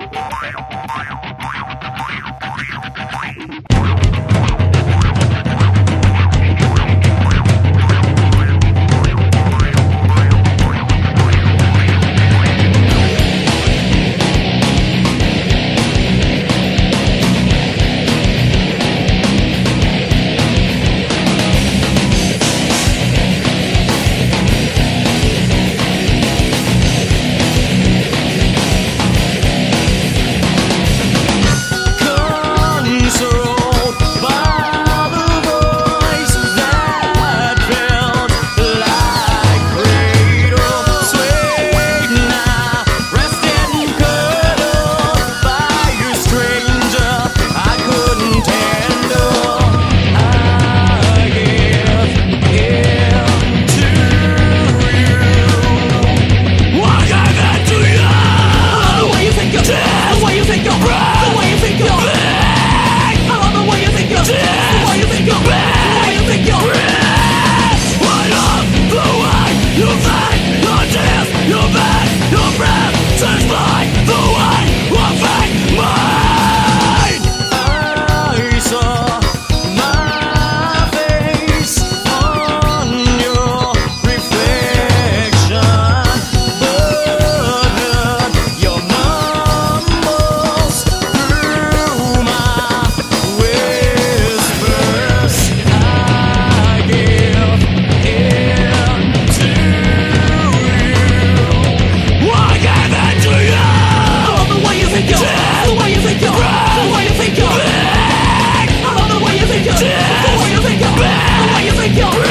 Wow. Yo!